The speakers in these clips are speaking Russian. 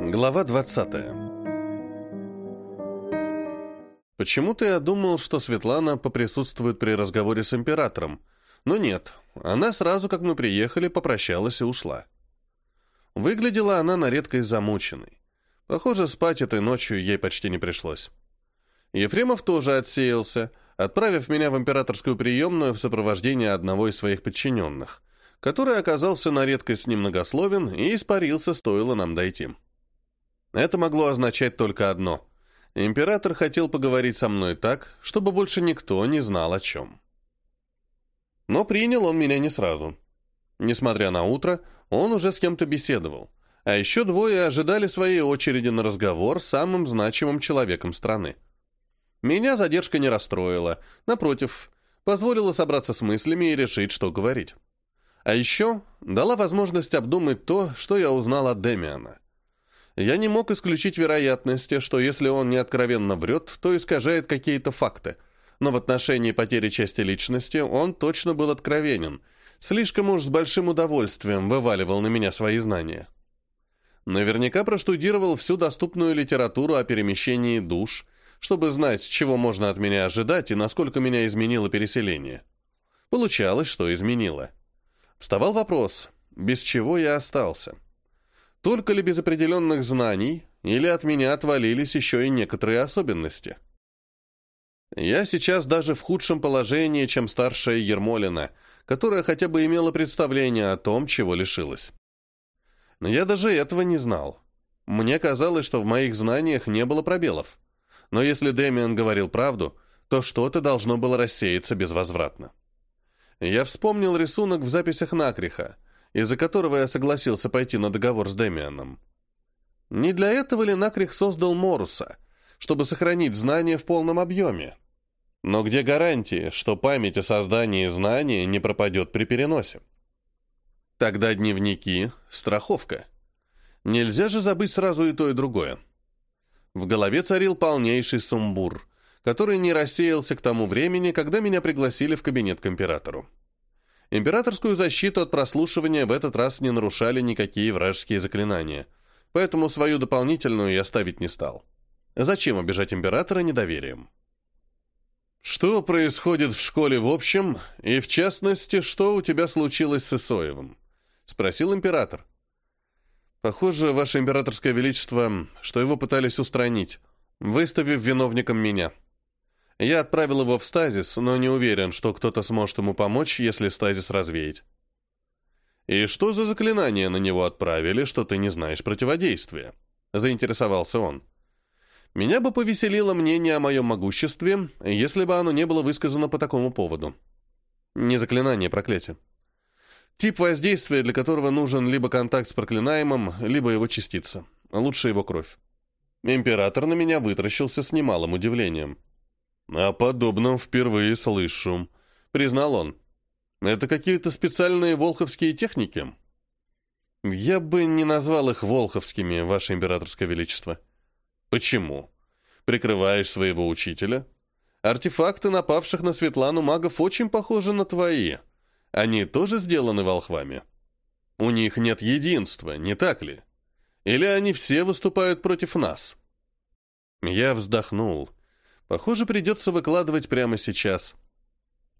Глава 20 Почему-то я думал, что Светлана поприсутствует при разговоре с императором, но нет, она сразу, как мы приехали, попрощалась и ушла. Выглядела она на редкость замученной. Похоже, спать этой ночью ей почти не пришлось. Ефремов тоже отсеялся, отправив меня в императорскую приемную в сопровождении одного из своих подчиненных, который оказался на редкость немногословен и испарился, стоило нам дойти. Это могло означать только одно. Император хотел поговорить со мной так, чтобы больше никто не знал о чем. Но принял он меня не сразу. Несмотря на утро, он уже с кем-то беседовал, а еще двое ожидали своей очереди на разговор с самым значимым человеком страны. Меня задержка не расстроила, напротив, позволила собраться с мыслями и решить, что говорить. А еще дала возможность обдумать то, что я узнал от Демиана. Я не мог исключить вероятности, что если он не откровенно врет, то искажает какие-то факты. Но в отношении потери части личности он точно был откровенен. Слишком уж с большим удовольствием вываливал на меня свои знания. Наверняка проштудировал всю доступную литературу о перемещении душ, чтобы знать, чего можно от меня ожидать и насколько меня изменило переселение. Получалось, что изменило. Вставал вопрос, без чего я остался. Только ли без определенных знаний, или от меня отвалились еще и некоторые особенности? Я сейчас даже в худшем положении, чем старшая Ермолина, которая хотя бы имела представление о том, чего лишилась. Но я даже этого не знал. Мне казалось, что в моих знаниях не было пробелов. Но если Дэмиан говорил правду, то что-то должно было рассеяться безвозвратно. Я вспомнил рисунок в записях Накриха, из-за которого я согласился пойти на договор с Демианом. Не для этого ли Накрих создал Моруса, чтобы сохранить знания в полном объеме? Но где гарантии, что память о создании знания не пропадет при переносе? Тогда дневники — страховка. Нельзя же забыть сразу и то, и другое. В голове царил полнейший сумбур который не рассеялся к тому времени, когда меня пригласили в кабинет к императору. Императорскую защиту от прослушивания в этот раз не нарушали никакие вражеские заклинания, поэтому свою дополнительную я ставить не стал. Зачем обижать императора недоверием? «Что происходит в школе в общем, и в частности, что у тебя случилось с Исоевым?» — спросил император. «Похоже, ваше императорское величество, что его пытались устранить, выставив виновником меня», я отправил его в стазис, но не уверен, что кто-то сможет ему помочь, если стазис развеять. «И что за заклинание на него отправили, что ты не знаешь противодействия?» — заинтересовался он. «Меня бы повеселило мнение о моем могуществе, если бы оно не было высказано по такому поводу. Не заклинание, проклятие. Тип воздействия, для которого нужен либо контакт с проклинаемым, либо его частица. Лучше его кровь. Император на меня вытращился с немалым удивлением. «О подобном впервые слышу», — признал он. «Это какие-то специальные волховские техники?» «Я бы не назвал их волховскими, Ваше Императорское Величество». «Почему? Прикрываешь своего учителя?» «Артефакты напавших на Светлану магов очень похожи на твои. Они тоже сделаны волхвами. У них нет единства, не так ли? Или они все выступают против нас?» Я вздохнул. Похоже, придется выкладывать прямо сейчас.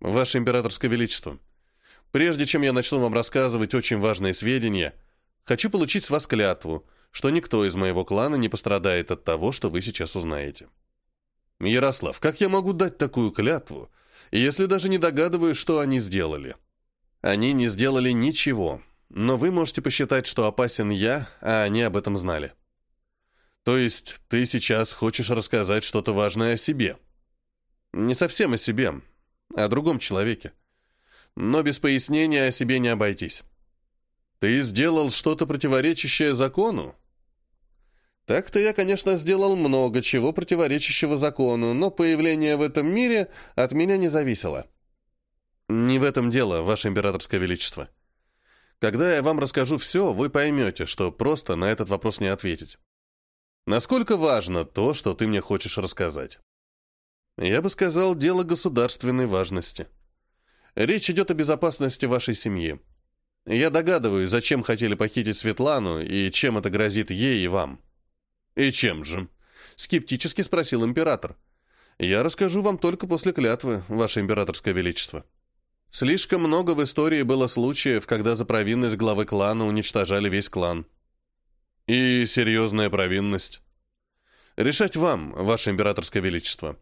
Ваше императорское величество, прежде чем я начну вам рассказывать очень важные сведения, хочу получить с вас клятву, что никто из моего клана не пострадает от того, что вы сейчас узнаете. Ярослав, как я могу дать такую клятву, если даже не догадываюсь, что они сделали? Они не сделали ничего, но вы можете посчитать, что опасен я, а они об этом знали. То есть ты сейчас хочешь рассказать что-то важное о себе? Не совсем о себе, а о другом человеке. Но без пояснения о себе не обойтись. Ты сделал что-то противоречащее закону? Так-то я, конечно, сделал много чего противоречащего закону, но появление в этом мире от меня не зависело. Не в этом дело, Ваше Императорское Величество. Когда я вам расскажу все, вы поймете, что просто на этот вопрос не ответить. Насколько важно то, что ты мне хочешь рассказать? Я бы сказал, дело государственной важности. Речь идет о безопасности вашей семьи. Я догадываюсь, зачем хотели похитить Светлану и чем это грозит ей и вам. «И чем же?» — скептически спросил император. «Я расскажу вам только после клятвы, ваше императорское величество». Слишком много в истории было случаев, когда за провинность главы клана уничтожали весь клан. И серьезная провинность. Решать вам, ваше императорское величество.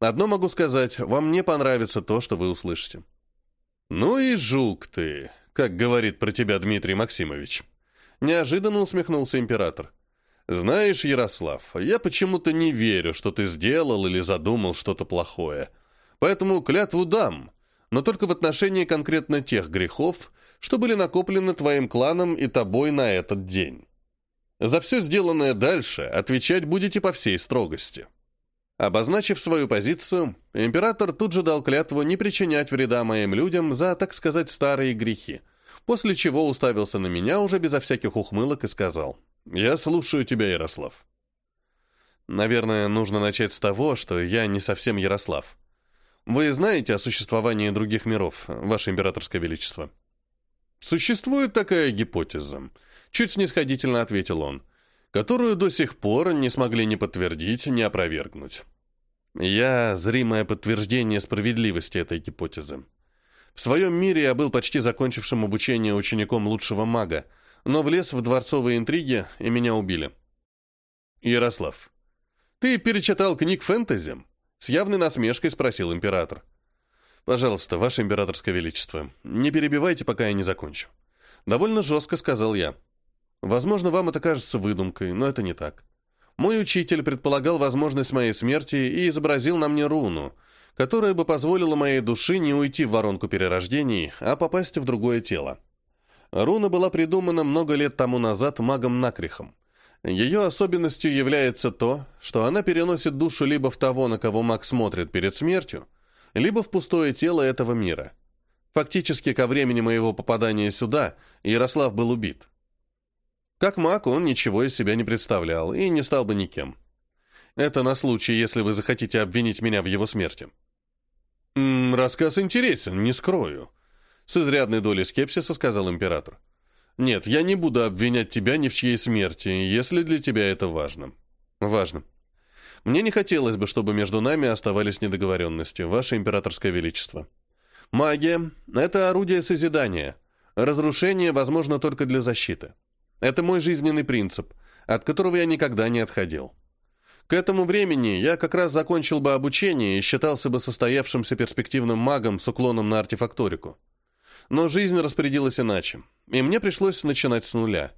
Одно могу сказать, вам не понравится то, что вы услышите. Ну и жук ты, как говорит про тебя Дмитрий Максимович. Неожиданно усмехнулся император. Знаешь, Ярослав, я почему-то не верю, что ты сделал или задумал что-то плохое. Поэтому клятву дам, но только в отношении конкретно тех грехов, что были накоплены твоим кланом и тобой на этот день. За все сделанное дальше отвечать будете по всей строгости. Обозначив свою позицию, император тут же дал клятву не причинять вреда моим людям за, так сказать, старые грехи, после чего уставился на меня уже безо всяких ухмылок и сказал «Я слушаю тебя, Ярослав». Наверное, нужно начать с того, что я не совсем Ярослав. Вы знаете о существовании других миров, Ваше Императорское Величество? Существует такая гипотеза, чуть снисходительно ответил он, которую до сих пор не смогли ни подтвердить, ни опровергнуть. Я зримое подтверждение справедливости этой гипотезы. В своем мире я был почти закончившим обучение учеником лучшего мага, но влез в дворцовые интриги, и меня убили. Ярослав, ты перечитал книг фэнтези? С явной насмешкой спросил император. «Пожалуйста, ваше императорское величество, не перебивайте, пока я не закончу». Довольно жестко сказал я. «Возможно, вам это кажется выдумкой, но это не так. Мой учитель предполагал возможность моей смерти и изобразил на мне руну, которая бы позволила моей душе не уйти в воронку перерождений, а попасть в другое тело. Руна была придумана много лет тому назад магом Накрихом. Ее особенностью является то, что она переносит душу либо в того, на кого маг смотрит перед смертью, либо в пустое тело этого мира. Фактически, ко времени моего попадания сюда Ярослав был убит. Как маг он ничего из себя не представлял и не стал бы никем. Это на случай, если вы захотите обвинить меня в его смерти. «М -м, «Рассказ интересен, не скрою», — с изрядной долей скепсиса сказал император. Нет, я не буду обвинять тебя ни в чьей смерти, если для тебя это важно. Важно. Мне не хотелось бы, чтобы между нами оставались недоговоренности, Ваше Императорское Величество. Магия — это орудие созидания. Разрушение возможно только для защиты. Это мой жизненный принцип, от которого я никогда не отходил. К этому времени я как раз закончил бы обучение и считался бы состоявшимся перспективным магом с уклоном на артефакторику. Но жизнь распорядилась иначе и мне пришлось начинать с нуля.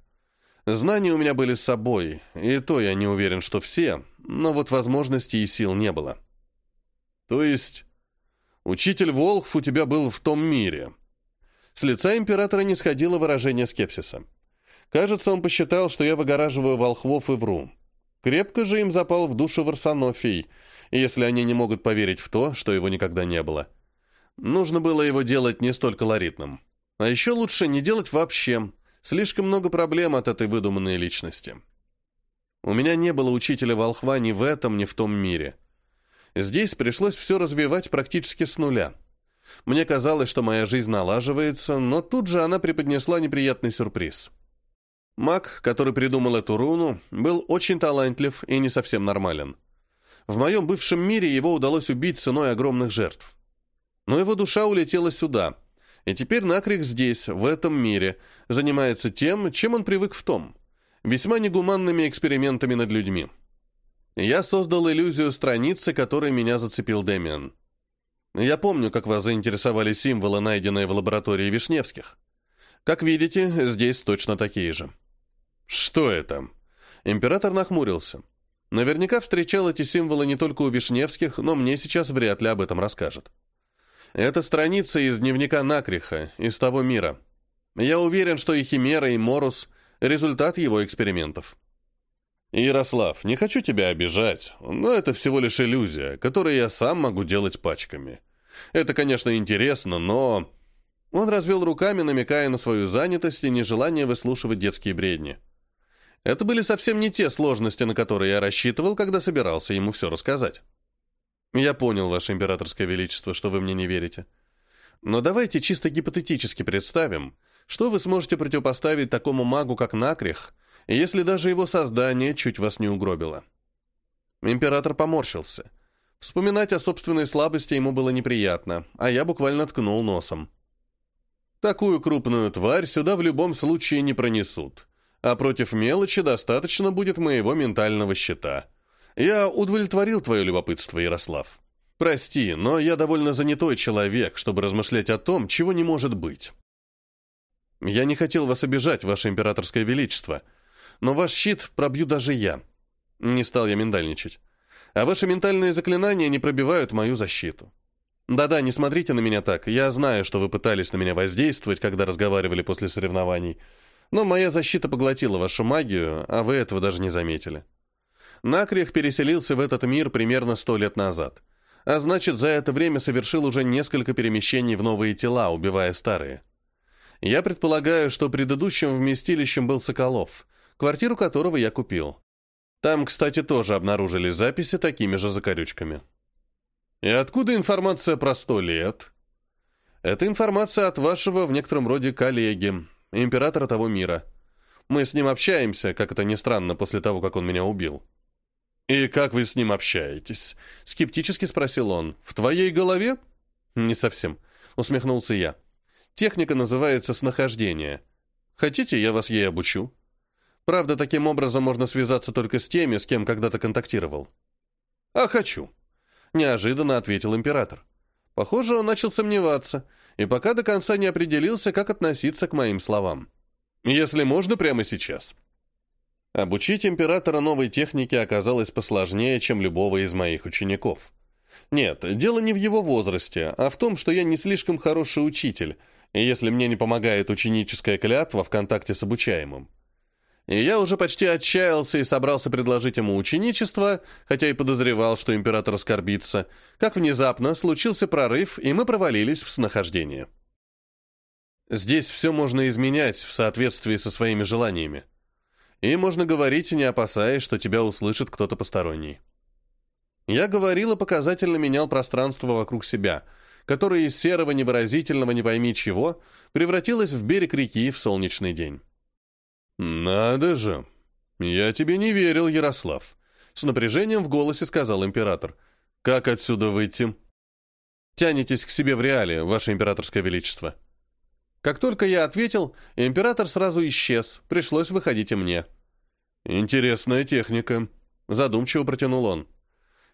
Знания у меня были с собой, и то я не уверен, что все, но вот возможностей и сил не было. То есть, учитель Волхв у тебя был в том мире. С лица императора не сходило выражение скепсиса. Кажется, он посчитал, что я выгораживаю волхвов и вру. Крепко же им запал в душу Варсонофий, если они не могут поверить в то, что его никогда не было. Нужно было его делать не столь колоритным. А еще лучше не делать вообще. Слишком много проблем от этой выдуманной личности. У меня не было учителя волхва ни в этом, ни в том мире. Здесь пришлось все развивать практически с нуля. Мне казалось, что моя жизнь налаживается, но тут же она преподнесла неприятный сюрприз. Маг, который придумал эту руну, был очень талантлив и не совсем нормален. В моем бывшем мире его удалось убить ценой огромных жертв. Но его душа улетела сюда — и теперь Накрик здесь, в этом мире, занимается тем, чем он привык в том. Весьма негуманными экспериментами над людьми. Я создал иллюзию страницы, которой меня зацепил Дэмиан. Я помню, как вас заинтересовали символы, найденные в лаборатории Вишневских. Как видите, здесь точно такие же. Что это? Император нахмурился. Наверняка встречал эти символы не только у Вишневских, но мне сейчас вряд ли об этом расскажет. Это страница из дневника Накриха, из того мира. Я уверен, что и Химера, и Морус — результат его экспериментов. Ярослав, не хочу тебя обижать, но это всего лишь иллюзия, которую я сам могу делать пачками. Это, конечно, интересно, но... Он развел руками, намекая на свою занятость и нежелание выслушивать детские бредни. Это были совсем не те сложности, на которые я рассчитывал, когда собирался ему все рассказать. Я понял, Ваше Императорское Величество, что вы мне не верите. Но давайте чисто гипотетически представим, что вы сможете противопоставить такому магу, как Накрих, если даже его создание чуть вас не угробило. Император поморщился. Вспоминать о собственной слабости ему было неприятно, а я буквально ткнул носом. Такую крупную тварь сюда в любом случае не пронесут, а против мелочи достаточно будет моего ментального щита. Я удовлетворил твое любопытство, Ярослав. Прости, но я довольно занятой человек, чтобы размышлять о том, чего не может быть. Я не хотел вас обижать, ваше императорское величество, но ваш щит пробью даже я. Не стал я миндальничать. А ваши ментальные заклинания не пробивают мою защиту. Да-да, не смотрите на меня так. Я знаю, что вы пытались на меня воздействовать, когда разговаривали после соревнований. Но моя защита поглотила вашу магию, а вы этого даже не заметили. Накрех переселился в этот мир примерно сто лет назад а значит, за это время совершил уже несколько перемещений в новые тела, убивая старые. Я предполагаю, что предыдущим вместилищем был Соколов, квартиру которого я купил. Там, кстати, тоже обнаружили записи такими же закорючками. И откуда информация про сто лет? Это информация от вашего, в некотором роде, коллеги, императора того мира. Мы с ним общаемся, как это ни странно, после того, как он меня убил. «И как вы с ним общаетесь?» — скептически спросил он. «В твоей голове?» «Не совсем», — усмехнулся я. «Техника называется снахождение. Хотите, я вас ей обучу?» Правда, таким образом можно связаться только с теми, с кем когда-то контактировал. «А хочу», — неожиданно ответил император. Похоже, он начал сомневаться, и пока до конца не определился, как относиться к моим словам. «Если можно, прямо сейчас». Обучить императора новой технике оказалось посложнее, чем любого из моих учеников. Нет, дело не в его возрасте, а в том, что я не слишком хороший учитель, если мне не помогает ученическая клятва в контакте с обучаемым. И я уже почти отчаялся и собрался предложить ему ученичество, хотя и подозревал, что император оскорбится, как внезапно случился прорыв, и мы провалились в снахождение. Здесь все можно изменять в соответствии со своими желаниями. И можно говорить, не опасаясь, что тебя услышит кто-то посторонний. Я говорил и показательно менял пространство вокруг себя, которое из серого невыразительного не пойми чего превратилось в берег реки в солнечный день. «Надо же! Я тебе не верил, Ярослав!» С напряжением в голосе сказал император. «Как отсюда выйти?» «Тянетесь к себе в реале, ваше императорское величество». Как только я ответил, император сразу исчез, пришлось выходить и мне. «Интересная техника», — задумчиво протянул он.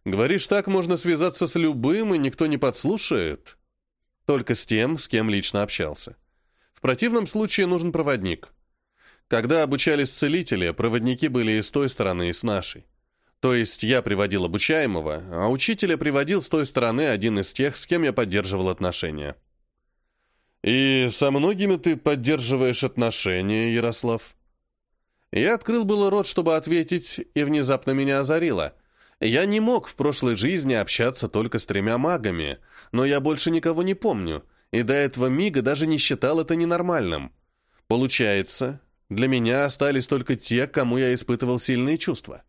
«Говоришь, так можно связаться с любым, и никто не подслушает?» «Только с тем, с кем лично общался. В противном случае нужен проводник. Когда обучались целители, проводники были и с той стороны, и с нашей. То есть я приводил обучаемого, а учителя приводил с той стороны один из тех, с кем я поддерживал отношения». «И со многими ты поддерживаешь отношения, Ярослав?» Я открыл было рот, чтобы ответить, и внезапно меня озарило. Я не мог в прошлой жизни общаться только с тремя магами, но я больше никого не помню, и до этого мига даже не считал это ненормальным. Получается, для меня остались только те, кому я испытывал сильные чувства.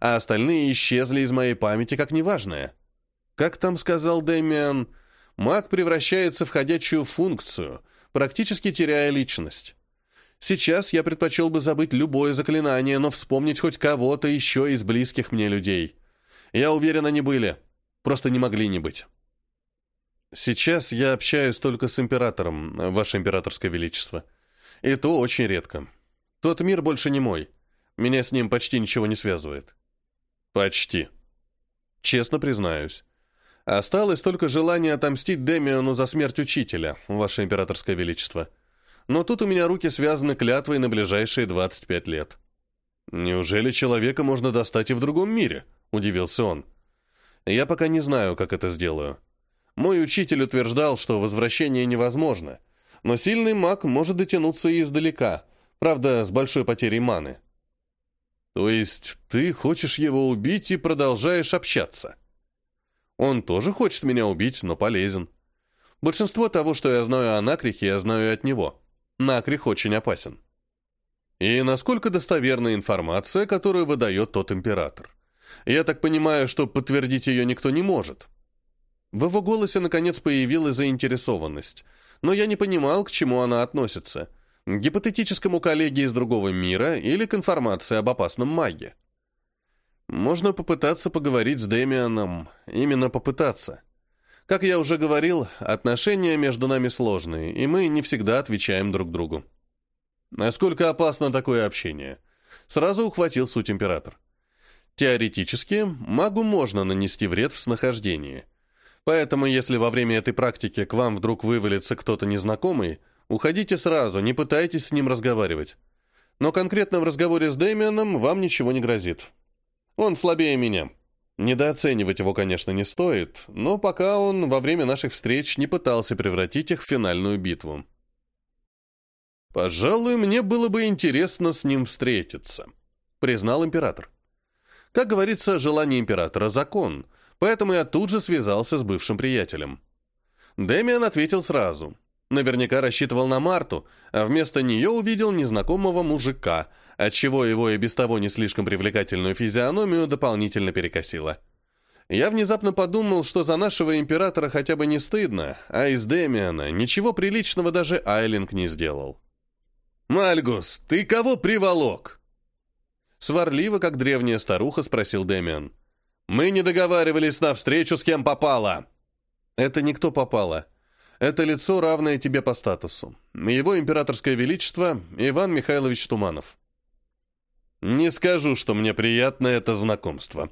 А остальные исчезли из моей памяти как неважное. Как там сказал Дэмиан, маг превращается в ходячую функцию, практически теряя личность. Сейчас я предпочел бы забыть любое заклинание, но вспомнить хоть кого-то еще из близких мне людей. Я уверен, они были. Просто не могли не быть. Сейчас я общаюсь только с императором, ваше императорское величество. И то очень редко. Тот мир больше не мой. Меня с ним почти ничего не связывает. Почти. Честно признаюсь. Осталось только желание отомстить Демиону за смерть учителя, Ваше Императорское Величество. Но тут у меня руки связаны клятвой на ближайшие 25 лет. «Неужели человека можно достать и в другом мире?» – удивился он. «Я пока не знаю, как это сделаю. Мой учитель утверждал, что возвращение невозможно, но сильный маг может дотянуться и издалека, правда, с большой потерей маны». «То есть ты хочешь его убить и продолжаешь общаться?» Он тоже хочет меня убить, но полезен. Большинство того, что я знаю о Накрихе, я знаю от него. Накрих очень опасен. И насколько достоверна информация, которую выдает тот император? Я так понимаю, что подтвердить ее никто не может. В его голосе, наконец, появилась заинтересованность, но я не понимал, к чему она относится. К гипотетическому коллеге из другого мира или к информации об опасном маге. Можно попытаться поговорить с Дэмианом, именно попытаться. Как я уже говорил, отношения между нами сложные, и мы не всегда отвечаем друг другу. Насколько опасно такое общение? Сразу ухватил суть император. Теоретически, магу можно нанести вред в снахождении. Поэтому, если во время этой практики к вам вдруг вывалится кто-то незнакомый, уходите сразу, не пытайтесь с ним разговаривать. Но конкретно в разговоре с Дэмианом вам ничего не грозит. Он слабее меня. Недооценивать его, конечно, не стоит, но пока он во время наших встреч не пытался превратить их в финальную битву. «Пожалуй, мне было бы интересно с ним встретиться», — признал император. Как говорится, желание императора — закон, поэтому я тут же связался с бывшим приятелем. Дэмиан ответил сразу — Наверняка рассчитывал на Марту, а вместо нее увидел незнакомого мужика, отчего его и без того не слишком привлекательную физиономию дополнительно перекосило. Я внезапно подумал, что за нашего императора хотя бы не стыдно, а из Демиана ничего приличного даже Айлинг не сделал. «Мальгус, ты кого приволок?» Сварливо, как древняя старуха, спросил Демиан. «Мы не договаривались на встречу, с кем попало». «Это никто попало», это лицо, равное тебе по статусу. Его императорское величество Иван Михайлович Туманов. Не скажу, что мне приятно это знакомство.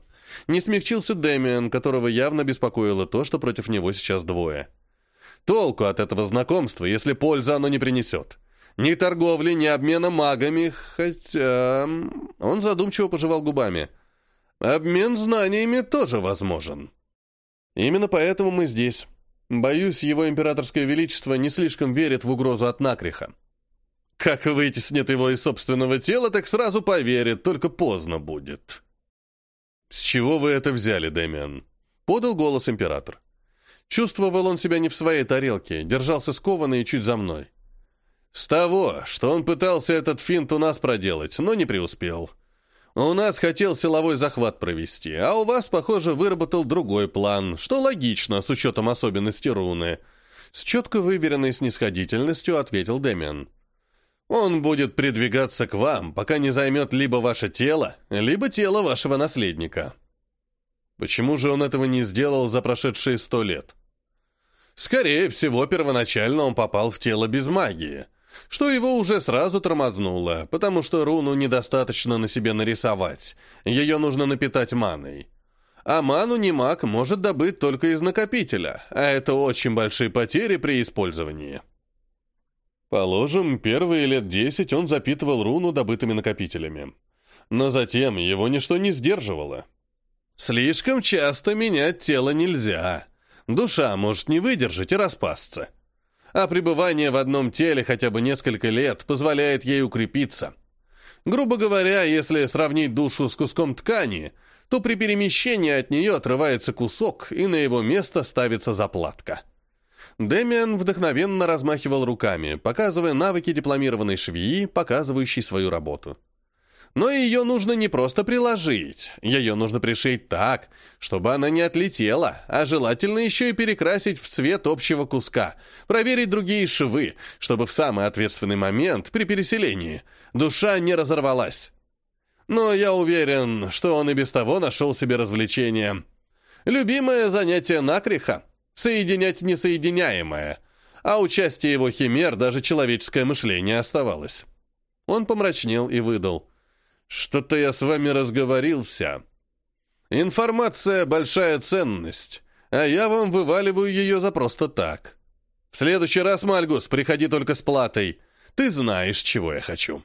Не смягчился Дэмиан, которого явно беспокоило то, что против него сейчас двое. Толку от этого знакомства, если пользы оно не принесет. Ни торговли, ни обмена магами, хотя... Он задумчиво пожевал губами. Обмен знаниями тоже возможен. Именно поэтому мы здесь. Боюсь, его императорское величество не слишком верит в угрозу от накриха. Как вытеснит его из собственного тела, так сразу поверит, только поздно будет. «С чего вы это взяли, Дэмиан?» — подал голос император. Чувствовал он себя не в своей тарелке, держался скованно и чуть за мной. «С того, что он пытался этот финт у нас проделать, но не преуспел. У нас хотел силовой захват провести, а у вас, похоже, выработал другой план, что логично, с учетом особенностей руны. С четко выверенной снисходительностью ответил Дэмиан. Он будет придвигаться к вам, пока не займет либо ваше тело, либо тело вашего наследника. Почему же он этого не сделал за прошедшие сто лет? Скорее всего, первоначально он попал в тело без магии, что его уже сразу тормознуло, потому что руну недостаточно на себе нарисовать, ее нужно напитать маной. А ману не маг может добыть только из накопителя, а это очень большие потери при использовании. Положим, первые лет десять он запитывал руну добытыми накопителями. Но затем его ничто не сдерживало. Слишком часто менять тело нельзя. Душа может не выдержать и распасться а пребывание в одном теле хотя бы несколько лет позволяет ей укрепиться. Грубо говоря, если сравнить душу с куском ткани, то при перемещении от нее отрывается кусок, и на его место ставится заплатка. Демиан вдохновенно размахивал руками, показывая навыки дипломированной швеи, показывающей свою работу. Но ее нужно не просто приложить, ее нужно пришить так, чтобы она не отлетела, а желательно еще и перекрасить в цвет общего куска, проверить другие швы, чтобы в самый ответственный момент при переселении душа не разорвалась. Но я уверен, что он и без того нашел себе развлечение. Любимое занятие накриха — соединять несоединяемое, а участие его химер даже человеческое мышление оставалось. Он помрачнел и выдал — что-то я с вами разговорился. Информация — большая ценность, а я вам вываливаю ее за просто так. В следующий раз, Мальгус, приходи только с платой. Ты знаешь, чего я хочу».